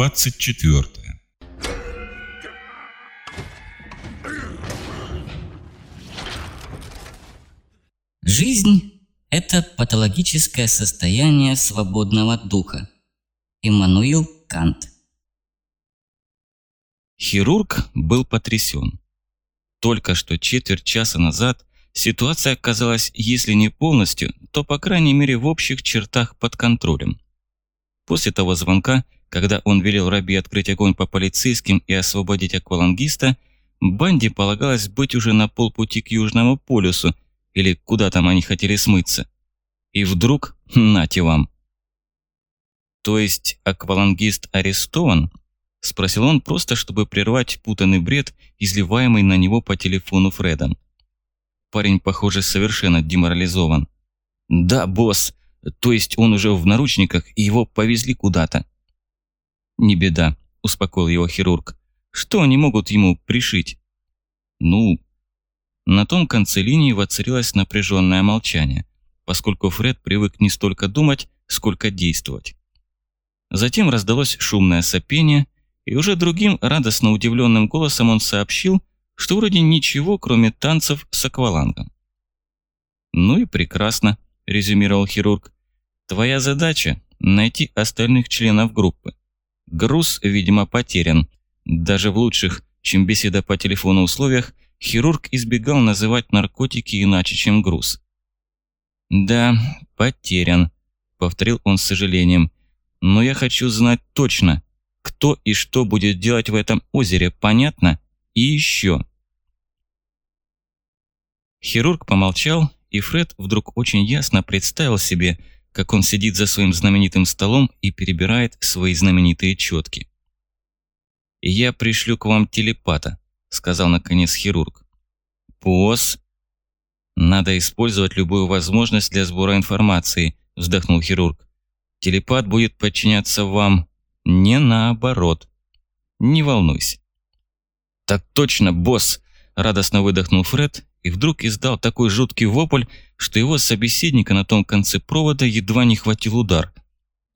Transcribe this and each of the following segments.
Глава 24 Жизнь – это патологическое состояние свободного духа. Иммануил Кант Хирург был потрясен. Только что четверть часа назад ситуация оказалась, если не полностью, то по крайней мере в общих чертах под контролем. После того звонка, когда он велел Раби открыть огонь по полицейским и освободить аквалангиста, банде полагалось быть уже на полпути к Южному полюсу, или куда там они хотели смыться. И вдруг, нате вам. То есть аквалангист арестован? – спросил он просто, чтобы прервать путанный бред, изливаемый на него по телефону Фредом. Парень, похоже, совершенно деморализован. «Да, босс. То есть он уже в наручниках, и его повезли куда-то». «Не беда», – успокоил его хирург. «Что они могут ему пришить?» «Ну...» На том конце линии воцарилось напряженное молчание, поскольку Фред привык не столько думать, сколько действовать. Затем раздалось шумное сопение – и уже другим радостно удивленным голосом он сообщил, что вроде ничего, кроме танцев с аквалангом. «Ну и прекрасно», – резюмировал хирург. «Твоя задача – найти остальных членов группы. Груз, видимо, потерян. Даже в лучших, чем беседа по телефону условиях, хирург избегал называть наркотики иначе, чем груз. «Да, потерян», – повторил он с сожалением. «Но я хочу знать точно, кто и что будет делать в этом озере, понятно? И еще. Хирург помолчал, и Фред вдруг очень ясно представил себе, как он сидит за своим знаменитым столом и перебирает свои знаменитые четки. «Я пришлю к вам телепата», – сказал наконец хирург. «Босс?» «Надо использовать любую возможность для сбора информации», – вздохнул хирург. «Телепат будет подчиняться вам, не наоборот. Не волнуйся. Так точно, босс, радостно выдохнул Фред и вдруг издал такой жуткий вопль, что его собеседника на том конце провода едва не хватил удар.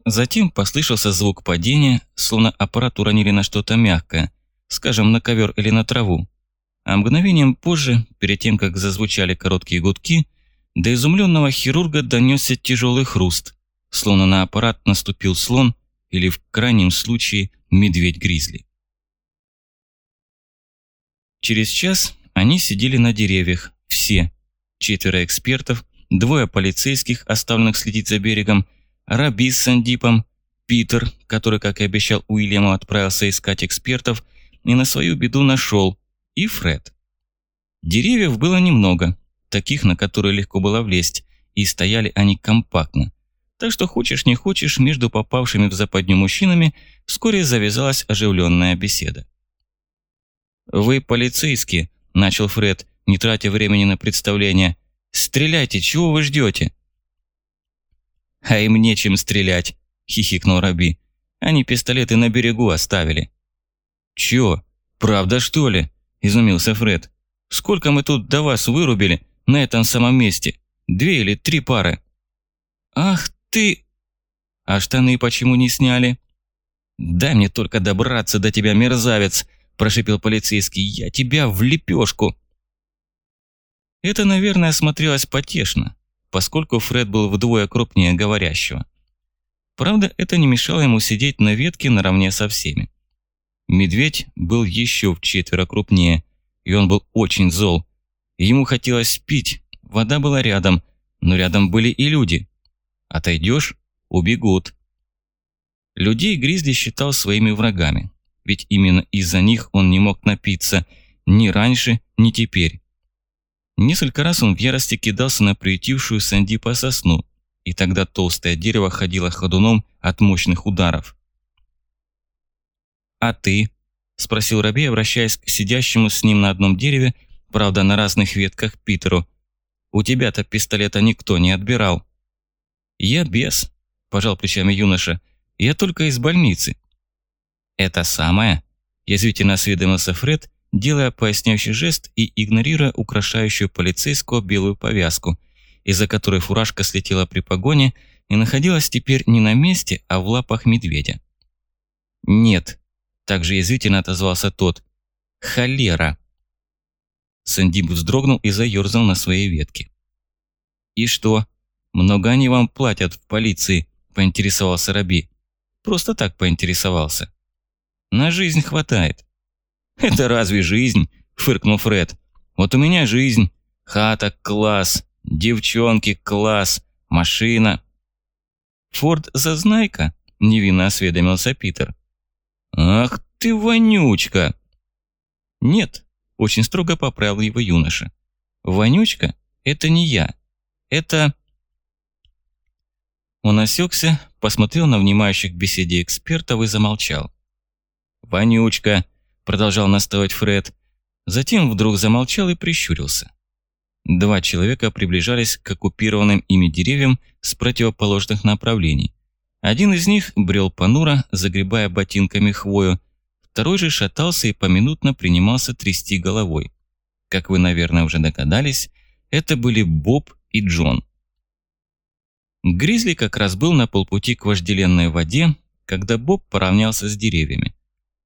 Затем послышался звук падения, словно аппарат уронили на что-то мягкое, скажем, на ковер или на траву. А мгновением позже, перед тем, как зазвучали короткие гудки, до изумленного хирурга донесся тяжелый хруст, словно на аппарат наступил слон или в крайнем случае медведь-гризли. Через час они сидели на деревьях, все, четверо экспертов, двое полицейских, оставленных следить за берегом, Раби с Сандипом, Питер, который, как и обещал Уильяму, отправился искать экспертов и на свою беду нашел, и Фред. Деревьев было немного, таких, на которые легко было влезть, и стояли они компактно, так что хочешь не хочешь, между попавшими в западню мужчинами вскоре завязалась оживленная беседа. «Вы полицейские», – начал Фред, не тратя времени на представление. «Стреляйте, чего вы ждете?» «А им нечем стрелять», – хихикнул Раби. «Они пистолеты на берегу оставили». «Чё, правда что ли?» – изумился Фред. «Сколько мы тут до вас вырубили на этом самом месте? Две или три пары?» «Ах ты... А штаны почему не сняли? Дай мне только добраться до тебя, мерзавец, прошипел полицейский. Я тебя в лепешку. Это, наверное, смотрелось потешно, поскольку Фред был вдвое крупнее говорящего. Правда, это не мешало ему сидеть на ветке наравне со всеми. Медведь был еще в четверо крупнее, и он был очень зол. Ему хотелось пить, вода была рядом, но рядом были и люди. Отойдешь – убегут. Людей Гризли считал своими врагами, ведь именно из-за них он не мог напиться ни раньше, ни теперь. Несколько раз он в ярости кидался на приютившую Санди по сосну, и тогда толстое дерево ходило ходуном от мощных ударов. «А ты?» – спросил Раби, обращаясь к сидящему с ним на одном дереве, правда на разных ветках Питеру. «У тебя-то пистолета никто не отбирал». «Я без», – пожал плечами юноша. «Я только из больницы». «Это самое?» – язвительно осведомился Фред, делая поясняющий жест и игнорируя украшающую полицейскую белую повязку, из-за которой фуражка слетела при погоне и находилась теперь не на месте, а в лапах медведя. «Нет», – также язвительно отозвался тот. «Холера». Сандип вздрогнул и заерзал на своей ветке. «И что? Много они вам платят в полиции?» – поинтересовался Раби. «Просто так поинтересовался». «На жизнь хватает». «Это разве жизнь?» – фыркнул Фред. «Вот у меня жизнь. Хата – класс. Девчонки – класс. Машина». «Форд Зазнайка?» – невинно осведомился Питер. «Ах ты вонючка!» «Нет», – очень строго поправил его юноша. «Вонючка – это не я. Это...» Он осекся, посмотрел на внимающих к беседе экспертов и замолчал. «Вонючка», – продолжал настаивать Фред. Затем вдруг замолчал и прищурился. Два человека приближались к оккупированным ими деревьям с противоположных направлений. Один из них брел понуро, загребая ботинками хвою, второй же шатался и поминутно принимался трясти головой. Как вы, наверное, уже догадались, это были Боб и Джон. Гризли как раз был на полпути к вожделенной воде, когда Боб поравнялся с деревьями.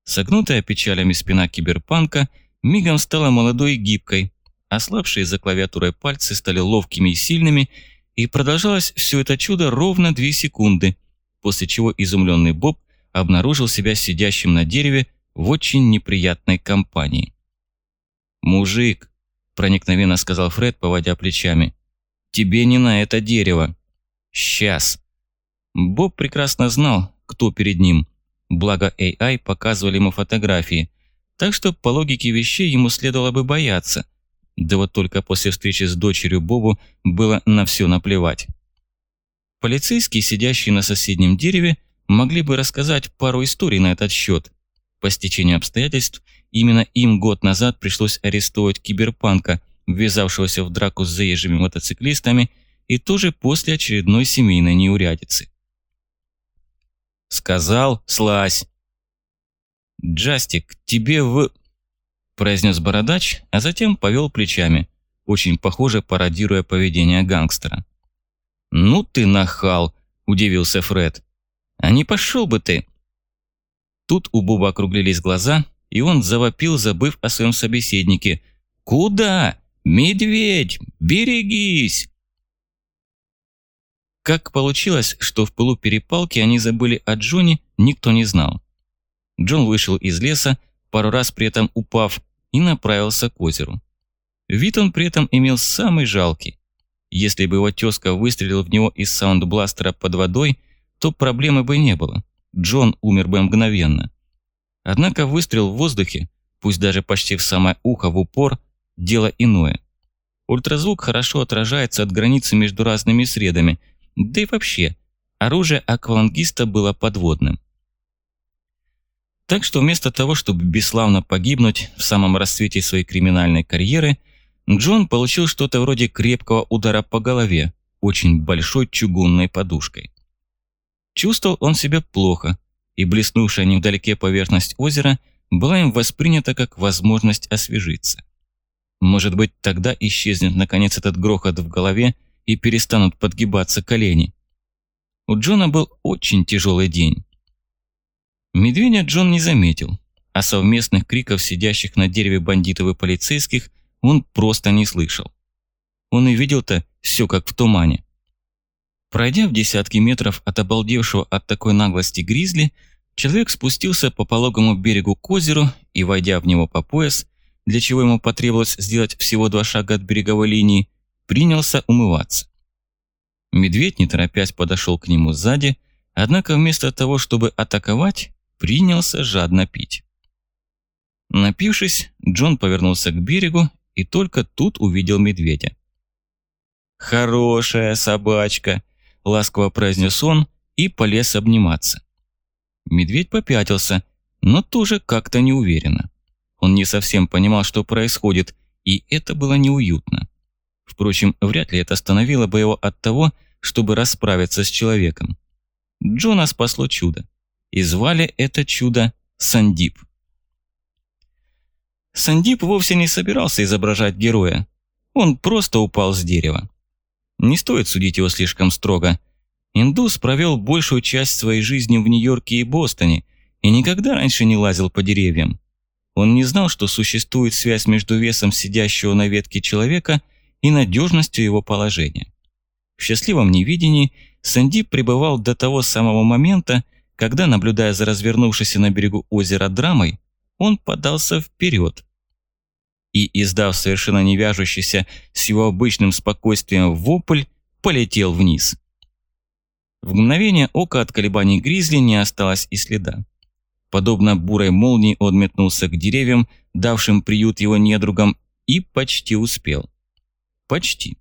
Согнутая печалями спина киберпанка мигом стала молодой и гибкой, ослабшие за клавиатурой пальцы стали ловкими и сильными, и продолжалось все это чудо ровно две секунды – после чего изумленный Боб обнаружил себя сидящим на дереве в очень неприятной компании. «Мужик», – проникновенно сказал Фред, поводя плечами, – «тебе не на это дерево». «Сейчас». Боб прекрасно знал, кто перед ним, благо AI показывали ему фотографии, так что по логике вещей ему следовало бы бояться. Да вот только после встречи с дочерью Бобу было на все наплевать. Полицейские, сидящие на соседнем дереве, могли бы рассказать пару историй на этот счет. По стечению обстоятельств, именно им год назад пришлось арестовать киберпанка, ввязавшегося в драку с заезжими мотоциклистами, и тоже после очередной семейной неурядицы. «Сказал, слазь!» «Джастик, тебе в...» произнес бородач, а затем повел плечами, очень похоже пародируя поведение гангстера. «Ну ты нахал!» – удивился Фред. «А не пошел бы ты!» Тут у Буба округлились глаза, и он завопил, забыв о своем собеседнике. «Куда? Медведь! Берегись!» Как получилось, что в пылу перепалки они забыли о Джоне, никто не знал. Джон вышел из леса, пару раз при этом упав, и направился к озеру. Вид он при этом имел самый жалкий. Если бы его тезка выстрелил в него из саундбластера под водой, то проблемы бы не было. Джон умер бы мгновенно. Однако выстрел в воздухе, пусть даже почти в самое ухо в упор, дело иное. Ультразвук хорошо отражается от границы между разными средами, да и вообще, оружие аквалангиста было подводным. Так что вместо того, чтобы бесславно погибнуть в самом расцвете своей криминальной карьеры, Джон получил что-то вроде крепкого удара по голове, очень большой чугунной подушкой. Чувствовал он себя плохо, и блеснувшая невдалеке поверхность озера была им воспринята как возможность освежиться. Может быть, тогда исчезнет наконец этот грохот в голове и перестанут подгибаться колени. У Джона был очень тяжелый день. Медведя Джон не заметил, а совместных криков сидящих на дереве бандитов и полицейских он просто не слышал. Он и видел-то все как в тумане. Пройдя в десятки метров от обалдевшего от такой наглости гризли, человек спустился по пологому берегу к озеру и, войдя в него по пояс, для чего ему потребовалось сделать всего два шага от береговой линии, принялся умываться. Медведь, не торопясь, подошел к нему сзади, однако вместо того, чтобы атаковать, принялся жадно пить. Напившись, Джон повернулся к берегу и только тут увидел медведя. «Хорошая собачка», – ласково произнес он и полез обниматься. Медведь попятился, но тоже как-то неуверенно. Он не совсем понимал, что происходит, и это было неуютно. Впрочем, вряд ли это остановило бы его от того, чтобы расправиться с человеком. Джона спасло чудо. И звали это чудо Сандип. Сандип вовсе не собирался изображать героя. Он просто упал с дерева. Не стоит судить его слишком строго. Индус провел большую часть своей жизни в Нью-Йорке и Бостоне и никогда раньше не лазил по деревьям. Он не знал, что существует связь между весом сидящего на ветке человека и надежностью его положения. В счастливом невидении Сандип пребывал до того самого момента, когда, наблюдая за развернувшейся на берегу озера драмой, он подался вперед и, издав совершенно не вяжущийся с его обычным спокойствием вопль, полетел вниз. В мгновение ока от колебаний гризли не осталось и следа. Подобно бурой молнии он метнулся к деревьям, давшим приют его недругам, и почти успел. Почти.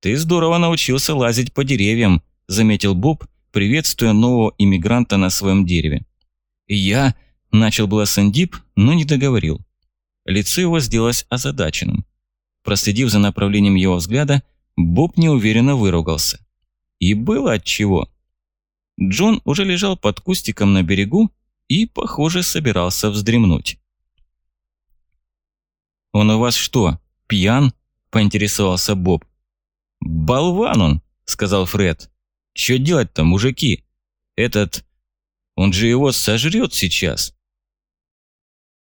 «Ты здорово научился лазить по деревьям», – заметил Боб, приветствуя нового иммигранта на своем дереве. «Я...» – начал было Сандип, но не договорил. Лицо его сделалось озадаченным. Проследив за направлением его взгляда, Боб неуверенно выругался. И было отчего. Джон уже лежал под кустиком на берегу и, похоже, собирался вздремнуть. «Он у вас что, пьян?» – поинтересовался Боб. «Болван он!» – сказал Фред. «Чё делать-то, мужики? Этот... Он же его сожрет сейчас!»